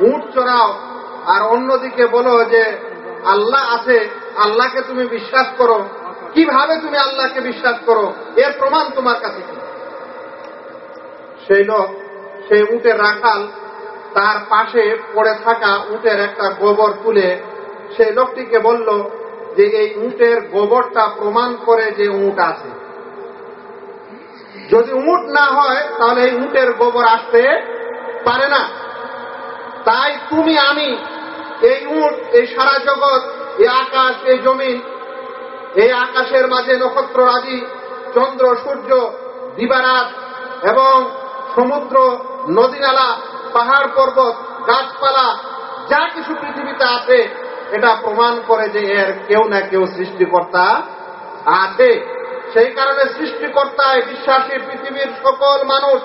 উঠ চড়াও। আর অন্যদিকে বলো যে, আল্লাহ আছে, আল্লাহকে তুমি বিশ্বাস করো। কীভাবে তুমি আল্লাহকে বিশ্বাস করো? এর প্রমাণ তোমার কাছে কি? সেই লোক, সেই উটের রাখাল, তার পাশে পড়ে থাকা উটের একটা গোবর তুলে সেই লোকটিকে বলল যে, এই উটের গোবরটা প্রমাণ করে যে উট আছে। যদি উট না হয়, তাহলে এই উটের গোবর আসতে পারে না। তাই তুমি, আমি, এই উঠ এই সারা জগৎ, এই আকাশ, এই জমিন, এই আকাশের মাঝে নক্ষত্র রাজি চন্দ্র, সূর্য, দিবারাত এবং সমুদ্র, নদীনালা, পাহাড় পর্বত, গাছপালা, যা কিছু পৃথিবীতে আছে, এটা প্রমাণ করে যে এর কেউ না কেউ সৃষ্টিকর্তা আছে। সেই কারণে সৃষ্টিকর্তায় বিশ্বাসী পৃথিবীর সকল মানুষ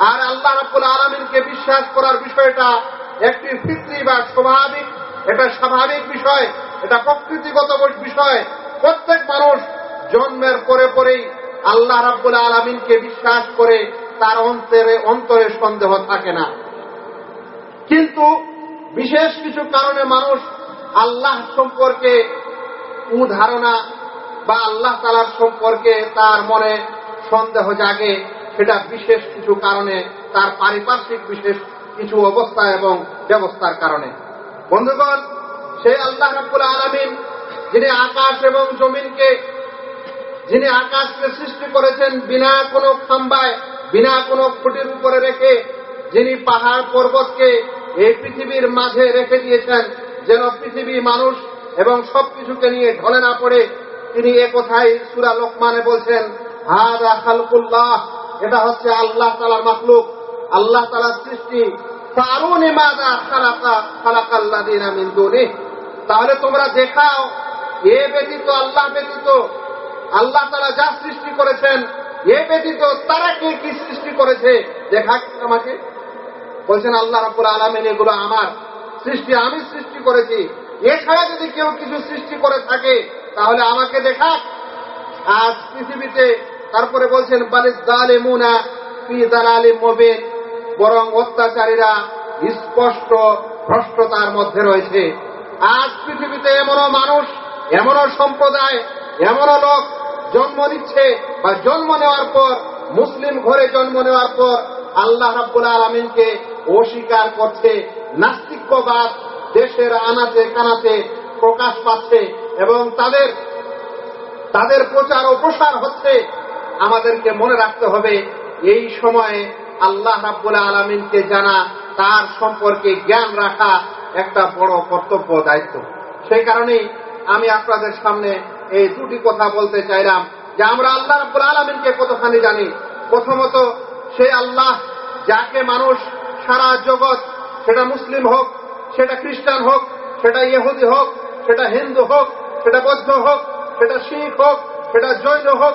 আর আল্লাহ রাব্বুল আলমিনকে বিশ্বাস করার বিষয়টা একটি ফিত্রি বা স্বাভাবিক, এটা স্বাভাবিক বিষয়, এটা প্রকৃতিগত বিষয়। প্রত্যেক মানুষ জন্মের পরে পরেই আল্লাহ রাব্বুল আলমিনকে বিশ্বাস করে তার অন্তরে অন্তরে সন্দেহ থাকে না। কিন্তু বিশেষ কিছু কারণে মানুষ আল্লাহ সম্পর্কে উধারণা বা আল্লাহ তালার সম্পর্কে তার মনে সন্দেহ জাগে। সেটা বিশেষ কিছু কারণে তার পারিপার্শ্বিক বিশেষ কিছু অবস্থা এবং ব্যবস্থার কারণে। বন্ধুগণ, সেই আল্লাহ রাব্বুল আলমিন যিনি আকাশ এবং জমিনকে, যিনি আকাশকে সৃষ্টি করেছেন বিনা কোনো খাম্বায়, বিনা কোনো খুঁটির উপরে রেখে, যিনি পাহাড় পর্বতকে এই পৃথিবীর মাঝে রেখে দিয়েছেন, যেন পৃথিবী মানুষ এবং সবকিছুকে নিয়ে ঢলে না পড়ে, তিনি এ কথাই সুরা লোকমানে বলছেন, হাদা খালকুল্লাহ। এটা হচ্ছে আল্লাহ তালার মাকলুক আল্লাহ তালার সৃষ্টি। তাহলে তোমরা দেখাও, এ ব্যতীত, আল্লাহ ব্যতীত, আল্লাহ তারা যা সৃষ্টি করেছেন, এ ব্যতীত তারা কে কি সৃষ্টি করেছে? দেখা আমাকে। বলছেন, আল্লাহ রাবুল আলমিন, এগুলো আমার। সৃষ্টি আমি সৃষ্টি করেছি। এছাড়া যদি কেউ কিছু সৃষ্টি করে থাকে, তাহলে আমাকে দেখা আজ পৃথিবীতে তারপরে বলছেন মুবিন। বরং অত্যাচারীরা স্পষ্ট ভ্রষ্টতার মধ্যে রয়েছে। আজ পৃথিবীতে এমনও মানুষ, এমনও সম্প্রদায়, এমনও লোক জন্ম নিচ্ছে বা জন্ম নেওয়ার পর, মুসলিম ঘরে জন্ম নেওয়ার পর আল্লাহ রাব্বুল আলমিনকে অস্বীকার করছে নাস্তিক্যবাদ দেশের আনাচে কানাচে প্রকাশ পাচ্ছে এবং তাদের তাদের প্রচার ও প্রসার হচ্ছে। আমাদেরকে মনে রাখতে হবে, এই সময়ে আল্লাহ রাব্বুল আলমিনকে জানা, তার সম্পর্কে জ্ঞান রাখা একটা বড় কর্তব্য, দায়িত্ব। সেই কারণেই আমি আপনাদের সামনে এই দুটি কথা বলতে চাইলাম, যে আমরা আল্লাহ রাব্বুল আলমিনকে কতখানি জানি। প্রথমত, সে আল্লাহ যাকে মানুষ সারা জগৎ, সেটা মুসলিম হোক, সেটা খ্রিস্টান হোক, সেটা ইহুদি হোক, সেটা হিন্দু হোক, সেটা বৌদ্ধ হোক, সেটা শিখ হোক, সেটা জৈন হোক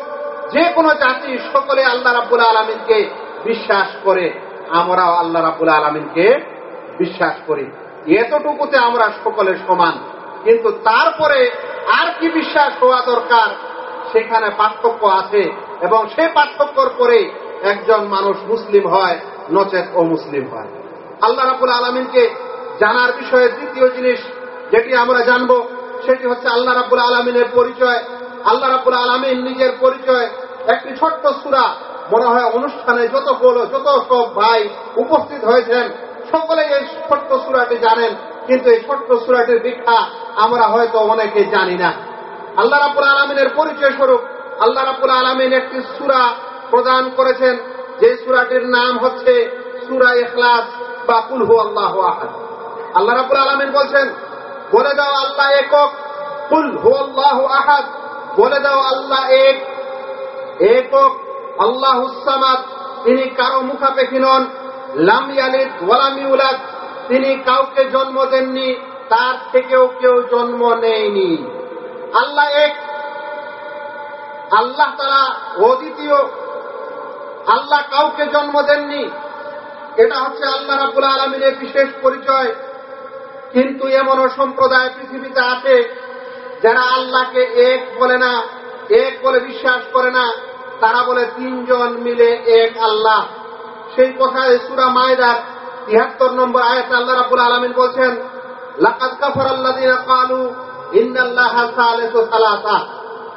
যে কোনো জাতি সকলে আল্লাহ রাব্বুল আলমিনকে বিশ্বাস করে। আমরাও আল্লাহ রাব্বুল আলমিনকে বিশ্বাস করি। এতটুকুতে আমরা সকলে সমান। কিন্তু তারপরে আর কি বিশ্বাস হওয়া দরকার, সেখানে পার্থক্য আছে এবং সেই পার্থক্যর পরে একজন মানুষ মুসলিম হয়, নচেত ও মুসলিম হয়। আল্লাহ রাবুল আলমিনকে জানার বিষয়ে দ্বিতীয় জিনিস যেটি আমরা জানব, সেটি হচ্ছে আল্লাহ রাবুল আলমিনের পরিচয়। আল্লাহ রাবুল আলমিন নিজের পরিচয় একটি ছোট্ট সুরা, মনে হয় অনুষ্ঠানে যত বলো, যত সব ভাই উপস্থিত হয়েছেন সকলে এই ছোট্ট সুরাটি জানেন, কিন্তু এই ছোট্ট সুরাটির ব্যাখ্যা আমরা হয়তো অনেকে জানি না। আল্লাহ রাবুল আলমিনের পরিচয় স্বরূপ আল্লাহ রাবুল আলমিন একটি সুরা প্রদান করেছেন, যে সুরাটির নাম হচ্ছে সুরা ইখলাস বা কুলহু আল্লাহ আহাদ। আল্লাহ রাবুল আলমিন বলছেন, বলে দাও আল্লাহ একক, কুল হু আল্লাহ আহাদ। বলে দাও আল্লাহ এক একক আল্লাহ হুসামাদ, তিনি কারও মুখাপেক্ষী নন। লাম ইয়ালিদ ওয়ালাম ইউলাদ, তিনি কাউকে জন্ম দেননি, তার থেকেও কেউ জন্ম নেয়নি। আল্লাহ এক, আল্লাহ তারা অদ্বিতীয়, আল্লাহ কাউকে জন্ম দেননি। এটা হচ্ছে আল্লাহ রাবুল আলমিনের বিশেষ পরিচয়। কিন্তু এমনও সম্প্রদায় পৃথিবীতে আছে যারা আল্লাহকে এক বলে না, এক বলে বিশ্বাস করে না, তারা বলে তিনজন মিলে এক আল্লাহ। সেই কথায় সুরা মায়দার তিয়াত্তর নম্বর আয়াত আল্লাহ রাবুল আলমিন বলছেন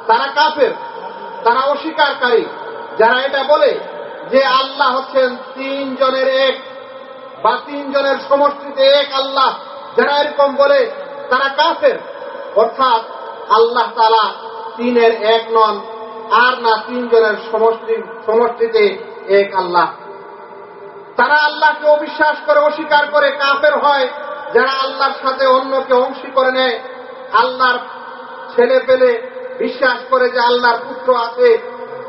তারা কাফের, তারা অস্বীকারী। যারা এটা বলে যে আল্লাহ হচ্ছেন তিনজনের এক বা তিনজনের সমষ্টিতে এক আল্লাহ, যারা এরকম বলে, তারা কাফের। অর্থাৎ আল্লাহ তালা তিনের এক নন, আর না তিনজনের সমষ্টি, সমষ্টিতে এক আল্লাহ। তারা আল্লাহকে অবিশ্বাস করে, অস্বীকার করে, কাফের হয়, যারা আল্লাহর সাথে অন্যকে অংশী করে নেয়। আল্লাহর ছেলে পেলে বিশ্বাস করে যে আল্লাহর পুত্র আছে।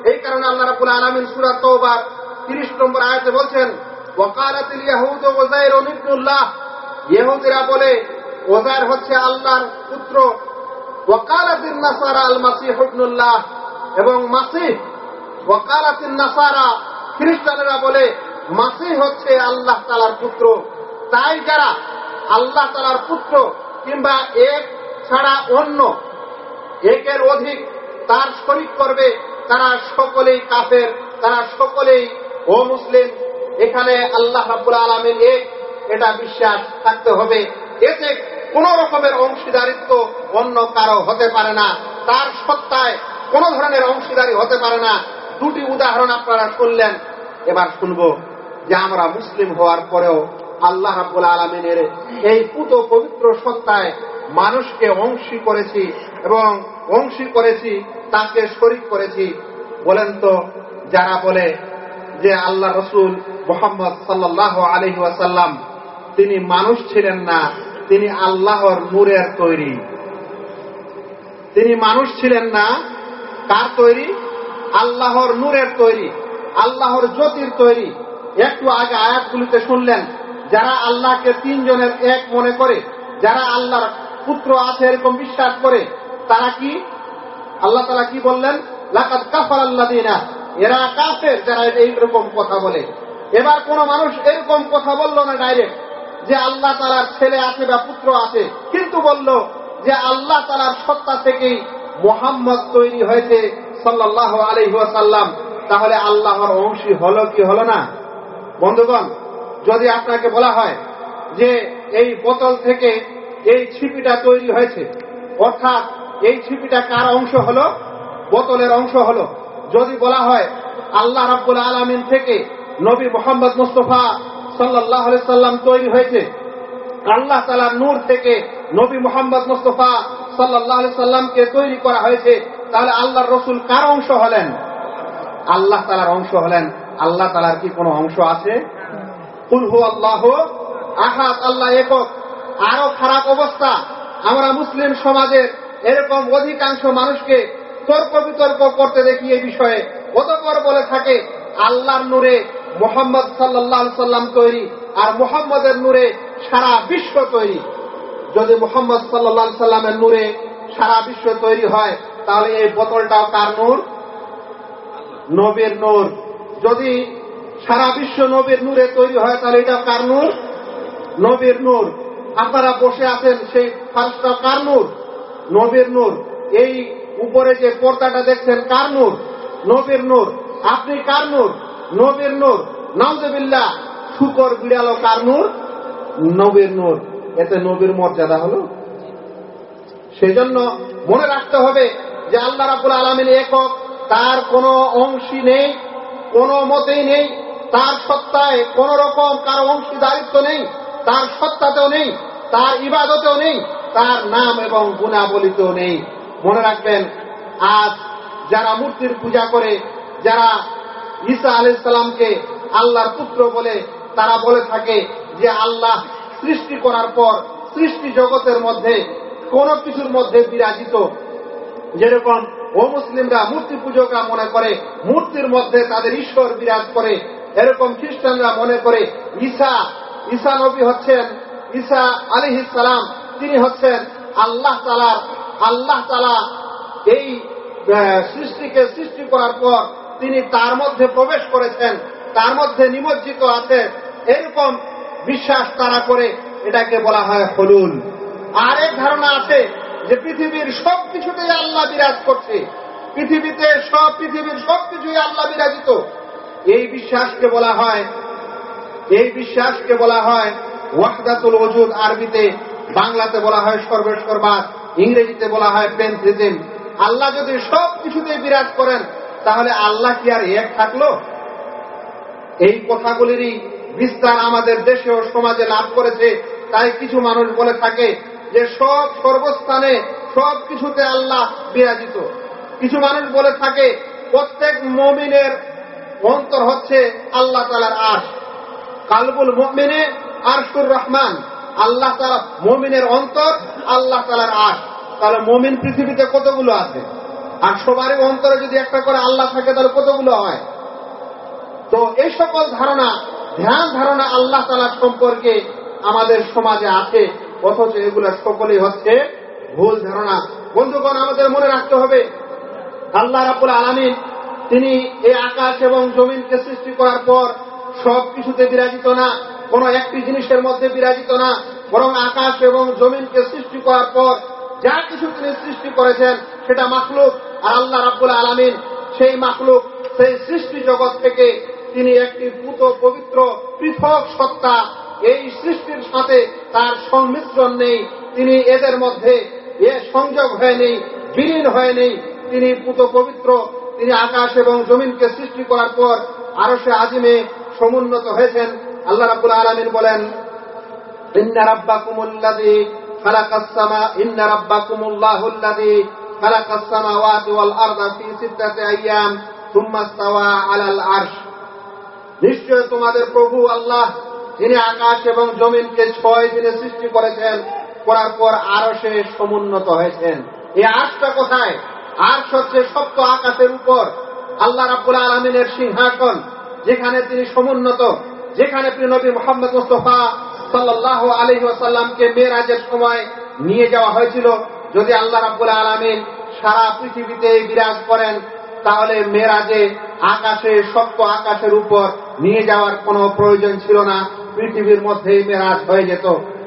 এই কারণে আল্লাহ রাবুল আলমিন সুরাত তৌবার তিরিশ নম্বর আয়াতে বলছেন ওয়াকালাতিল ইয়াহুদ ওজাইর ইবনুল্লাহ। ইহুদিরা বলে ওজাইর হচ্ছে আল্লাহর পুত্র। ওয়াকালাতিন নাসারা আল মাসিহ ইবনুল্লাহ এবং মাসিহ। ওয়াকালাতিন নাসারা খ্রিস্টানেরা বলে, মাসিহ হচ্ছে আল্লাহ তালার পুত্র। তাই যারা আল্লাহ তালার পুত্র কিংবা এক ছাড়া অন্য, একের অধিক তার শরিক করবে, তারা সকলেই কাফের, তারা সকলেই, ও মুসলিম, এখানে আল্লাহ রাবুল আলমিন এক, এটা বিশ্বাস থাকতে হবে। এতে কোন রকমের অংশীদারিত্ব অন্য কারও হতে পারে না। তার সত্তায় কোন ধরনের অংশীদারি হতে পারে না। দুটি উদাহরণ আপনারা শুনলেন। এবার শুনব যে আমরা মুসলিম হওয়ার পরেও আল্লাহ রাবুল আলমিনের এই পুত পবিত্র সত্তায় মানুষকে অংশী করেছি এবং অংশী করেছি, তাকে শরিক করেছি। বলেন তো, যারা বলে যে আল্লাহ রসুল মোহাম্মদ সাল্লাহ আলহি ওয়াসাল্লাম তিনি মানুষ ছিলেন না তিনি আল্লাহর নূরের তৈরি। তিনি মানুষ ছিলেন না, কার তৈরি? আল্লাহর নূরের তৈরি, আল্লাহর জ্যোতির তৈরি। একটু আগে আয়াতগুলিতে শুনলেন, যারা আল্লাহকে তিনজনের এক মনে করে, যারা আল্লাহর পুত্র আছে এরকম বিশ্বাস করে, তারা কি? আল্লাহ তালা কি বললেন? লাকাত কাফার আল্লাহ দিনা এরা কাফের যারা এইরকম কথা বলে। এবার কোন মানুষ এরকম কথা বলল না ডাইরেক্ট। যে আল্লাহ তালার ছেলে আছে বা পুত্র আছে। কিন্তু বলল যে আল্লাহ তালার সত্তা থেকেই মোহাম্মদ তৈরি হয়েছে সাল্লাহ আলহাসাল্লাম তাহলে আল্লাহর অংশী হলো কি হলো না? বন্ধুগণ, যদি আপনাকে বলা হয় যে এই বোতল থেকে এই ছিপিটা তৈরি হয়েছে, অর্থাৎ এই ছিপিটা কার অংশ হলো? বোতলের অংশ হলো। যদি বলা হয় আল্লাহ রাব্বুল আলমিন থেকে নবী মোহাম্মদ মুস্তফা সাল্লাহ সাল্লাম তৈরি হয়েছে। আল্লাহ তালার নূর থেকে নবী মোহাম্মদ মুস্তফা সাল্লাহ সাল্লামকে তৈরি করা হয়েছে। তাহলে আল্লাহর রসুল কার অংশ হলেন? আল্লাহ তালার অংশ হলেন। আল্লাহ তালার কি কোনো অংশ আছে? কুলহু আল্লাহ আহাত আল্লাহ একক। আরও খারাপ অবস্থা, আমরা মুসলিম সমাজের এরকম অধিকাংশ মানুষকে তর্ক বিতর্ক করতে দেখি এই বিষয়ে। অতপর বলে থাকে আল্লাহর নূরে মোহাম্মদ সাল্লাহ সাল্লাম তৈরি আর মোহাম্মদের নূরে সারা বিশ্ব তৈরি। যদি মোহাম্মদ সাল্লাহ সাল্লামের নূরে সারা বিশ্ব তৈরি হয়, তাহলে এই বোতলটাও কার নূর? নবীর নূর। যদি সারা বিশ্ব নবীর নূরে তৈরি হয়, তাহলে এটা কার নূর? নবীর নূর। আপনারা বসে আছেন, সেই ফার্স্টটা কার নূর? নবীর নূর। এই উপরে যে পর্দাটা দেখছেন, কার নূর? নবীর নূর। আপনি কার নূর? নবীর নূর। নজবিল্লা শুকর বিড়ালো কার নূর? নবীর নূর। এতে নবীর মর্যাদা হলো। সেই জন্য মনে রাখতে হবে যে আল্লাহ রাবুল আলমিন একক, তার কোনো অংশী নেই, কোনো মতেই নেই, তার সত্তায় কোন রকম কারও অংশীদারিত্ব নেই, তার সত্তাতেও নেই, তার ইবাদতেও নেই, তার নাম এবং গুণাবলিতেও নেই। মনে রাখবেন, আজ যারা মূর্তির পূজা করে যারা ঈসা আলি সালামকে আল্লাহর পুত্র বলে তারা বলে থাকে যে আল্লাহ সৃষ্টি করার পর সৃষ্টি জগতের মধ্যে কোন কিছুর মধ্যে বিরাজিত। যেরকম ও মুসলিমরা মূর্তি পূজকরা মনে করে, মূর্তির মধ্যে তাদের ঈশ্বর বিরাজ করে। এরকম খ্রিস্টানরা মনে করে ঈসা ঈসা নবী হচ্ছেন, ঈসা আলী সালাম তিনি হচ্ছেন আল্লাহ তালার আল্লাহ তালা এই সৃষ্টিকে সৃষ্টি করার পর তিনি তার মধ্যে প্রবেশ করেছেন, তার মধ্যে নিমজ্জিত আছে, এরকম বিশ্বাস তারা করে এটাকে বলা হয় হলুল আরেক ধারণা আছে যে পৃথিবীর সব কিছুতেই আল্লাহ বিরাজ করছে। পৃথিবীতে সব পৃথিবীর সব কিছুই আল্লাহ বিরাজিত। এই বিশ্বাসকে বলা হয়, এই বিশ্বাসকে বলা হয় ওয়াহদাতুল ওজুদ আরবিতে, বাংলাতে বলা হয় সর্বেশ্বরবাদ ইংরেজিতে বলা হয় পেন্থিজম আল্লাহ যদি সব কিছুতেই বিরাজ করেন তাহলে আল্লাহ কি আর এক থাকল? এই কথাগুলিরই বিস্তার আমাদের দেশে ও সমাজে লাভ করেছে। তাই কিছু মানুষ বলে থাকে যে, সব সর্বস্থানে সব কিছুতে আল্লাহ বিরাজিত। কিছু মানুষ বলে থাকে, প্রত্যেক মমিনের অন্তর হচ্ছে আল্লাহ তালার আশ কালবুল মমিনে আরশুর রহমান। আল্লাহ তালা মমিনের অন্তর, আল্লাহ তালার আশ তাহলে মমিন পৃথিবীতে কতগুলো আছে? আর সবারই অন্তরে যদি একটা করে আল্লাহ থাকে, তাহলে কতগুলো হয়? তো এই সকল ধারণা, ধ্যান ধারণা আল্লাহ তালা সম্পর্কে আমাদের সমাজে আছে, অথচ এগুলো সকলেই হচ্ছে ভুল ধারণা। বন্ধুগণ, আমাদের মনে রাখতে হবে, আল্লাহ রাবুল আলমিন তিনি এই আকাশ এবং জমিনকে সৃষ্টি করার পর সব কিছুতে বিরাজিত না, কোন একটি জিনিসের মধ্যে বিরাজিত না, বরং আকাশ এবং জমিনকে সৃষ্টি করার পর যা কিছু তিনি সৃষ্টি করেছেন, সেটা মাখলুক। আর আল্লাহ রাবুল আলমিন সেই মাখলুক, সেই সৃষ্টি জগৎ থেকে তিনি একটি পুত পবিত্র পৃথক সত্তা, এই সৃষ্টির সাথে তার সংমিশ্রণ নেই। তিনি এদের মধ্যে এ সংযোগ হয়ে নেই, বিলীন হয়ে নেই। তিনি পুত পবিত্র, তিনি আকাশ এবং জমিনকে সৃষ্টি করার পর আরও সে আজিমে সমুন্নত হয়েছেন। আল্লাহ রাবুল আলমিন বলেন, ইন্না রাব্বাকুমুল্লাযী খালাকাস সামা, ইন্না রাব্বাকুমুল্লাহুল্লাযী সামাওয়াতি ওয়াল আরদা ফি সিত্তাতি আইয়াম সুম্মা ইস্তাওয়া আলাল আরশ নিশ্চয় তোমাদের প্রভু আল্লাহ, যিনি আকাশ এবং জমিনকে ছয় দিনে সৃষ্টি করেছেন, করার পর আরও সে সমুন্নত হয়েছেন। এই আশটা কোথায়? আর্শ হচ্ছে সপ্ত আকাশের উপর। আল্লাহ রাবুল আলমিনের সিংহাসন, যেখানে তিনি সমুন্নত, যেখানে নবী মোহাম্মদ মুস্তফা সাল্লাহ আলহি আসাল্লামকে মেয়েরাজের সময় নিয়ে যাওয়া হয়েছিল। যদি আল্লাহ রাবুল আলমিন সারা পৃথিবীতে বিরাজ করেন, তাহলে মেয়েরাজে আকাশে, সপ্ত আকাশের উপর নিয়ে যাওয়ার কোনো প্রয়োজন ছিল না, পৃথিবীর মধ্যেই মেরাজ হয়ে যেত।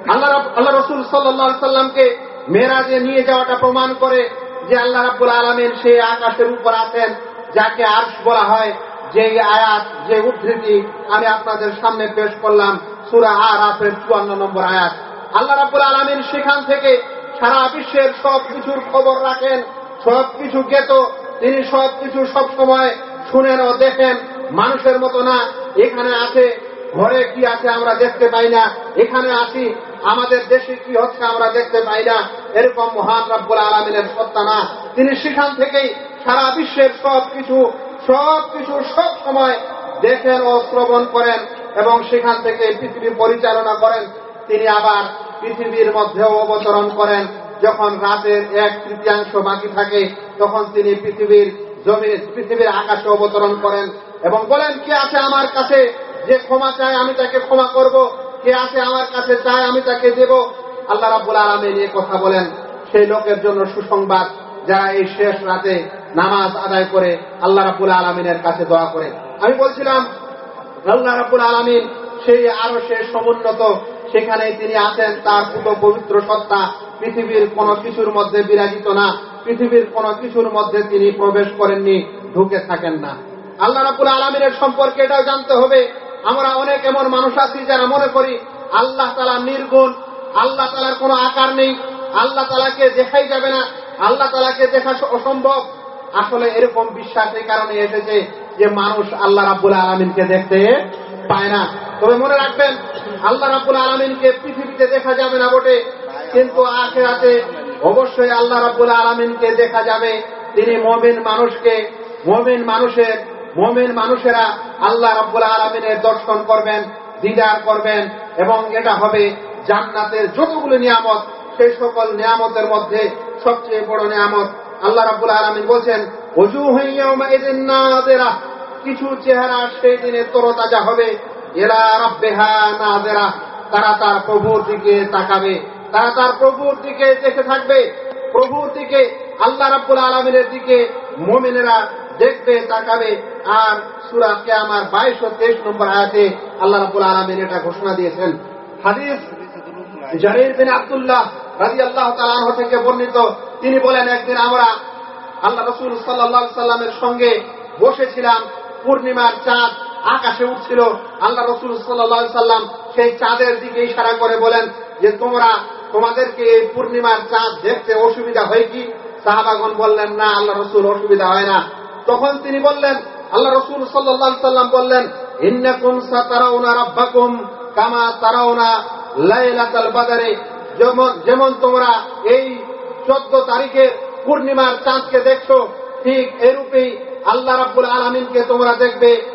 আল্লাহ আল্লাহ রসুল সাল্লাহ সাল্লামকে মেরাজে নিয়ে যাওয়াটা প্রমাণ করে যে আল্লাহ রাবুল আলমিন সেই আকাশের উপর আছেন, যাকে আর্শ বলা হয়। যে আয়াত, যে উদ্ধৃতি আমি আপনাদের সামনে পেশ করলাম, সুরা আর আপের চুয়ান্ন নম্বর আয়াত। আল্লাহ রাবুল আলমিন সেখান থেকে সারা বিশ্বের সব কিছুর খবর রাখেন সব কিছু জ্ঞাত তিনি সব কিছু সব সময় শুনেন ও দেখেন। মানুষের মতো না, এখানে আছে, ঘরে কি আছে আমরা দেখতে পাই না। এখানে আসি আমাদের দেশে কি হচ্ছে আমরা দেখতে পাই না। এরকম মহান রব্বুল আলমিনের সত্তা না। তিনি সেখান থেকেই সারা বিশ্বের সব কিছু সব কিছু সব সময় দেখেন ও শ্রবণ করেন এবং সেখান থেকে পৃথিবী পরিচালনা করেন। তিনি আবার পৃথিবীর মধ্যেও অবতরণ করেন। যখন রাতের এক তৃতীয়াংশ বাকি থাকে, তখন তিনি পৃথিবীর জমি, পৃথিবীর আকাশে অবতরণ করেন এবং বলেন, কে আছে আমার কাছে যে ক্ষমা চায় আমি তাকে ক্ষমা করব? কে আছে আমার কাছে চায় আমি তাকে দেব? আল্লাহ রাবুল আলমের এই কথা বলেন। সেই লোকের জন্য সুসংবাদ, যারা এই শেষ রাতে নামাজ আদায় করে, আল্লাহ রাবুল আলমিনের কাছে দোয়া করে। আমি বলছিলাম, আল্লাহ রাবুল আলমিন সেই আরও সে সমুন্নত সেখানে তিনি আছেন, তার পুরো পবিত্র সত্তা পৃথিবীর কোন কিছুর মধ্যে বিরাজিত না। পৃথিবীর কোন কিছুর মধ্যে তিনি প্রবেশ করেননি, ঢুকে থাকেন না। আল্লাহ রাবুল আলমিনের সম্পর্কে এটাও জানতে হবে। আমরা অনেক এমন মানুষ আছি যারা মনে করি আল্লাহ তালা নির্গুণ, আল্লাহ তালার কোনো আকার নেই, আল্লাহ তালাকে দেখাই যাবে না, আল্লাহ তালাকে দেখা অসম্ভব। আসলে এরকম বিশ্বাস এই কারণে এসেছে যে মানুষ আল্লাহ রাবুল আলমিনকে দেখতে পায় না। তবে মনে রাখবেন, আল্লাহ রাবুল আলমিনকে পৃথিবীতে দেখা যাবে না বটে, কিন্তু আখেরাতে অবশ্যই আল্লাহ রাবুল আলমিনকে দেখা যাবে। তিনি মমিন মানুষকে, মমিন মানুষের, মমিন মানুষেরা আল্লাহ রাব্বুল আলমিনের দর্শন করবেন, দিদার করবেন, এবং এটা হবে জান্নাতের যতগুলো নিয়ামত, সেই সকল নিয়ামতের মধ্যে সবচেয়ে বড় নিয়ামত। আল্লাহ রাব্বুল আলমিন বলছেন অজু হইয়া কিছু চেহারা সেই দিনে তরতাজা হবে। এরা রাব্বেহা না দেরা তারা তার প্রভুর দিকে তাকাবে। তারা তার প্রভুর দিকে দেখে থাকবে। প্রভুর দিকে, আল্লাহ রাব্বুল আলমিনের দিকে মোমেনেরা দেখবে, তাকাবে। আর সুরা কে আমার বাইশ ও তেইশ নম্বর আয়াতে আল্লাহ রাবুল আলমিন এটা ঘোষণা দিয়েছেন। হাদিস জারির বিন আবদুল্লাহ রাজি আল্লাহ তালাহ থেকে বর্ণিত। তিনি বলেন, একদিন আমরা আল্লাহ রসুল সাল্লাহ সাল্লামের সঙ্গে বসেছিলাম। পূর্ণিমার চাঁদ আকাশে উঠছিল। আল্লাহ রসুল সাল্লা সাল্লাম সেই চাঁদের দিকে ইশারা করে বলেন যে, তোমরা তোমাদেরকে এই পূর্ণিমার চাঁদ দেখতে অসুবিধা হয় কি? সাহাবাগন বললেন, না, আল্লাহ রসুল, অসুবিধা হয় না। তখন তিনি বললেন, আল্লাহ রসুল সাল্লাহ সাল্লাম বললেন যেমন তোমরা এই চোদ্দ তারিখে পূর্ণিমার চাঁদকে দেখছ, ঠিক এরূপেই আল্লাহ রাব্বুল আলমিনকে তোমরা দেখবে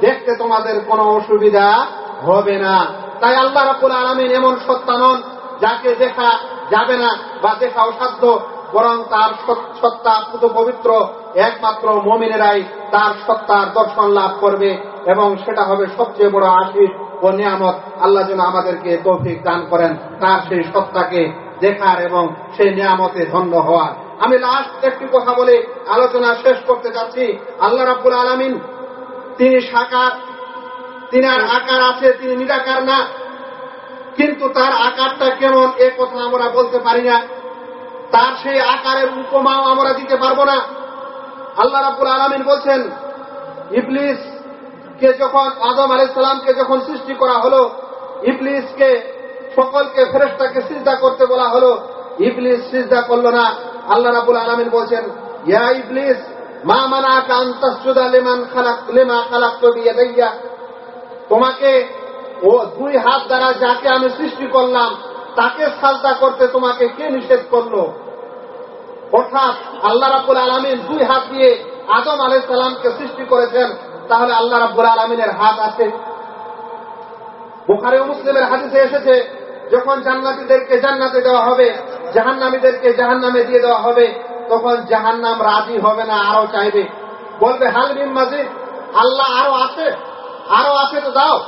দেখতে তোমাদের কোনো অসুবিধা হবে না। তাই আল্লাহ রাব্বুল আলমিন এমন সত্তা নন, যাকে দেখা যাবে না বা দেখা অসাধ্য, বরং তার সত- সত্তা পুত পবিত্র একমাত্র মমিনেরাই তার সত্তার দর্শন লাভ করবে, এবং সেটা হবে সবচেয়ে বড় আশিস ও নিয়ামত। আল্লাহ যেন আমাদেরকে তৌফিক দান করেন, তার সেই সত্তাকে দেখার এবং সেই নিয়ামতে ধন্য হওয়ার। আমি লাস্ট একটি কথা বলে আলোচনা শেষ করতে চাচ্ছি আল্লাহ রাব্বুল আলমিন তিনি সাকার, তিনার আকার আছে, তিনি নিরাকার না। কিন্তু তার আকারটা কেমন এ কথা আমরা বলতে পারি না। তার সেই আকারের উপমাও আমরা দিতে পারব না। আল্লাহ রাব্বুল আলমিন বলছেন, ইবলিস কে যখন, আদম আলাইসালামকে যখন সৃষ্টি করা হলো, ইবলিসকে, সকলকে ফেরেস্তাকে সিজদা করতে বলা হলো, ইবলিস সিজদা করল না। আল্লাহ রাবুল আলমিন বলছেন, ইয়া ইবলিস, মা মানা কান্তাসুদা লেমান খালাক, লেমা খালাক বিয়ে তোমাকে ও দুই হাত দ্বারা যাকে আমি সৃষ্টি করলাম, তাকে সাজদা করতে তোমাকে কে নিষেধ করল? অর্থাৎ আল্লাহ রাব্বুল আলমিন দুই হাত দিয়ে আদম আলাই সালামকে সৃষ্টি করেছেন, তাহলে আল্লাহ রাব্বুল আলমিনের হাত আছে। বুখারি মুসলিমের হাদিসে এসেছে, যখন জান্নাতীদেরকে জান্নাতে দেওয়া হবে জাহান্নামীদেরকে জাহান্নামে দিয়ে দেওয়া হবে, তখন জাহান্নাম রাজি হবে না আরও চাইবে। বলবে হালমিম মাজিদ, আল্লাহ আরও আছে আরও আছে তো দাও।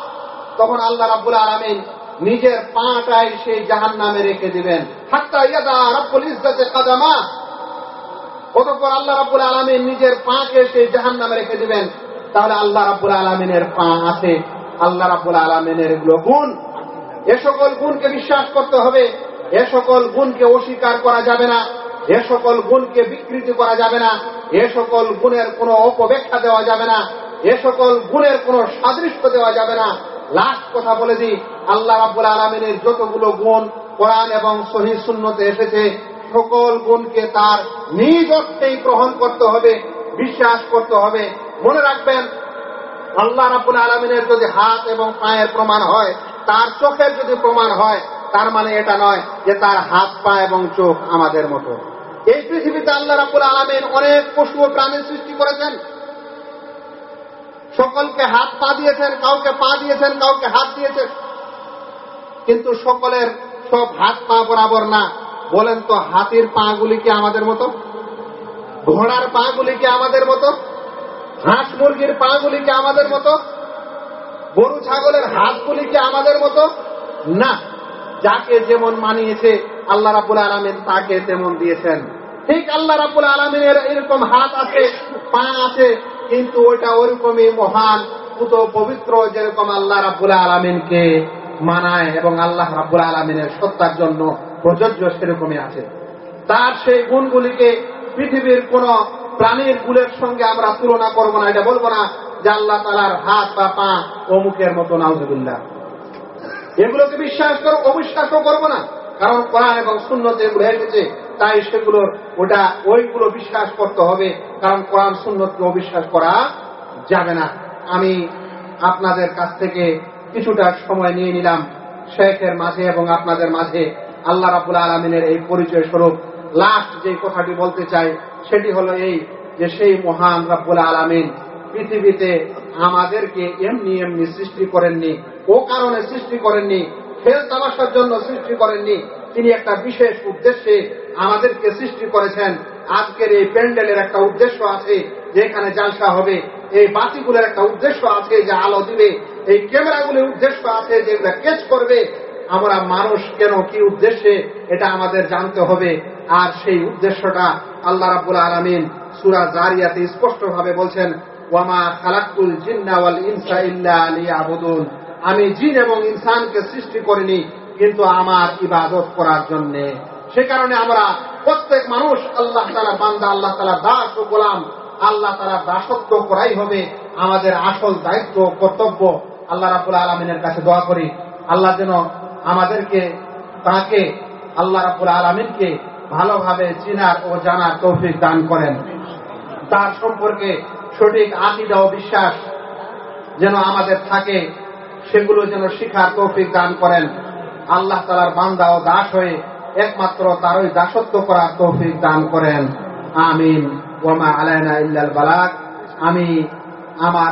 তখন আল্লাহ রাব্বুল আলমিন নিজের পাটাই সেই জাহান্নামে রেখে দিবেন। কাদামা। অতঃপর আল্লাহ রাব্বুল আলমিন নিজের পাকে সেই জাহান নামে রেখে দিবেন। তাহলে আল্লাহ রাব্বুল আলমিনের পা আছে। আল্লাহ রাব্বুল আলমিনের এগুলো গুণ এ সকল গুণকে বিশ্বাস করতে হবে। এ সকল গুণকে অস্বীকার করা যাবে না, এ সকল গুণকে বিকৃতি করা যাবে না, এ সকল গুণের কোনো অপব্যাখ্যা দেওয়া যাবে না, এ সকল গুণের কোনো সাদৃশ্য দেওয়া যাবে না। লাস্ট কথা বলে দিই, আল্লাহ রাব্বুল আলমিনের যতগুলো গুণ কোরআন এবং সহি শূন্যতে এসেছে, সকল গুণকে তার নিজ অর্থেই গ্রহণ করতে হবে, বিশ্বাস করতে হবে। মনে রাখবেন, আল্লাহ রাবুল আলমিনের যদি হাত এবং পায়ের প্রমাণ হয়, তার চোখের যদি প্রমাণ হয় তার মানে এটা নয় যে তার হাত, পা এবং চোখ আমাদের মতো। এই পৃথিবীতে আল্লাহ রাবুল আলমিন অনেক পশু ও প্রাণীর সৃষ্টি করেছেন। সকলকে হাত, পা দিয়েছেন, কাউকে পা দিয়েছেন, কাউকে হাত দিয়েছেন। কিন্তু সকলের সব হাত, পা বরাবর না। বলেন তো, হাতির পা গুলি কি আমাদের মতো? ঘোড়ার পা গুলি কি আমাদের মতো? হাঁস মুরগির পা গুলি কি আমাদের মতো? গরু, ছাগলের হাতগুলি কি আমাদের মতো? না। যাকে যেমন মানিয়েছে, আল্লাহ রাবুল আলমিন তাকে তেমন দিয়েছেন। ঠিক আল্লাহ রাবুল আলমিনের এরকম হাত আছে, পা আছে, কিন্তু ওইটা ওরকমই মহান, পুত পবিত্র যেরকম আল্লাহ রাবুল আলমিনকে মানায় এবং আল্লাহ রাবুল আলমিনের সত্তার জন্য প্রযোজ্য সেরকমই আছে। তার সেই গুণগুলিকে পৃথিবীর কোন প্রাণীর গুলের সঙ্গে আমরা তুলনা করব না, এটা বলব না যে আল্লাহ তালার হাত বা পা অমুকের মতো, নাউজুবিল্লাহ। এগুলোকে বিশ্বাস করো অবিশ্বাসও করব না। কারণ কোরআন এবং শূন্যতে এগুলো এসেছে তাই সেগুলোর ওটা, ওইগুলো বিশ্বাস করতে হবে। কারণ কোরআন শূন্যতকে অবিশ্বাস করা যাবে না। আমি আপনাদের কাছ থেকে কিছুটা সময় নিয়ে নিলাম শেখের মাঝে এবং আপনাদের মাঝে। আল্লাহ রাবুল আলমিনের এই পরিচয় স্বরূপ। লাস্ট যে কথাটি বলতে চাই, সেটি হলো এই যে সেই মহান রাব্বুল আলমিন পৃথিবীতে আমাদেরকে এমনি এমনি সৃষ্টি করেননি, ও কারণে সৃষ্টি করেননি খেল তামাশার জন্য সৃষ্টি করেননি, তিনি একটা বিশেষ উদ্দেশ্যে আমাদেরকে সৃষ্টি করেছেন। আজকের এই প্যান্ডেলের একটা উদ্দেশ্য আছে যে এখানে জালসা হবে, এই বাতিগুলোর একটা উদ্দেশ্য আছে যে আলো দিবে, এই ক্যামেরাগুলির উদ্দেশ্য আছে যে এগুলা কেচ করবে। আমরা মানুষ কেন, কি উদ্দেশ্যে, এটা আমাদের জানতে হবে। আর সেই উদ্দেশ্যটা আল্লাহ রাবুল আলমিন সুরা জারিয়াতে স্পষ্টভাবে বলছেন আমি জিন এবং ইনসানকে সৃষ্টি করিনি, কিন্তু আমার ইবাদত করার জন্য। সে কারণে আমরা প্রত্যেক মানুষ আল্লাহ তালা বান্দা, আল্লাহ তালা দাস ও গোলাম, আল্লাহ তারা দাসত্ব করাই হবে আমাদের আসল দায়িত্ব কর্তব্য। আল্লাহ রাবুল আলমিনের কাছে দোয়া করি, আল্লাহ যেন আমাদেরকে, তাকে আল্লাহ রাবুল আলমিনকে ভালোভাবে চিনার ও জানার তৌফিক দান করেন। তার সম্পর্কে সঠিক আকিদা ও বিশ্বাস যেন আমাদের থাকে, সেগুলো যেন শিখার তৌফিক দান করেন। আল্লাহ তালার বান্দা ও দাস হয়ে একমাত্র তারই দাসত্ব করার তৌফিক দান করেন। আমিন। ওমা আলায়না ইল্লাল বালাক আমি আমার